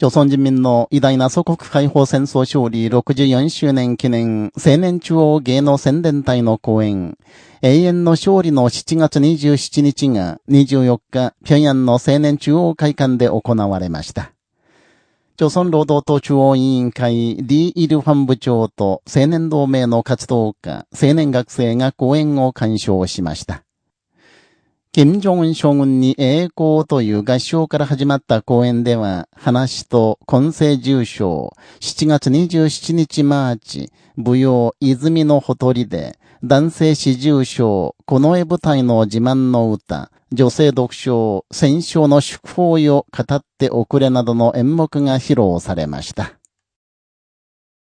朝鮮人民の偉大な祖国解放戦争勝利64周年記念青年中央芸能宣伝隊の公演、永遠の勝利の7月27日が24日、平壌の青年中央会館で行われました。朝鮮労働党中央委員会リー・イルファン部長と青年同盟の活動家、青年学生が講演を鑑賞しました。金正恩将軍に栄光という合唱から始まった公演では、話と混成重賞、7月27日マーチ、舞踊泉のほとりで、男性四重賞、この絵舞台の自慢の歌、女性読書、戦勝の祝報を語っておくれなどの演目が披露されました。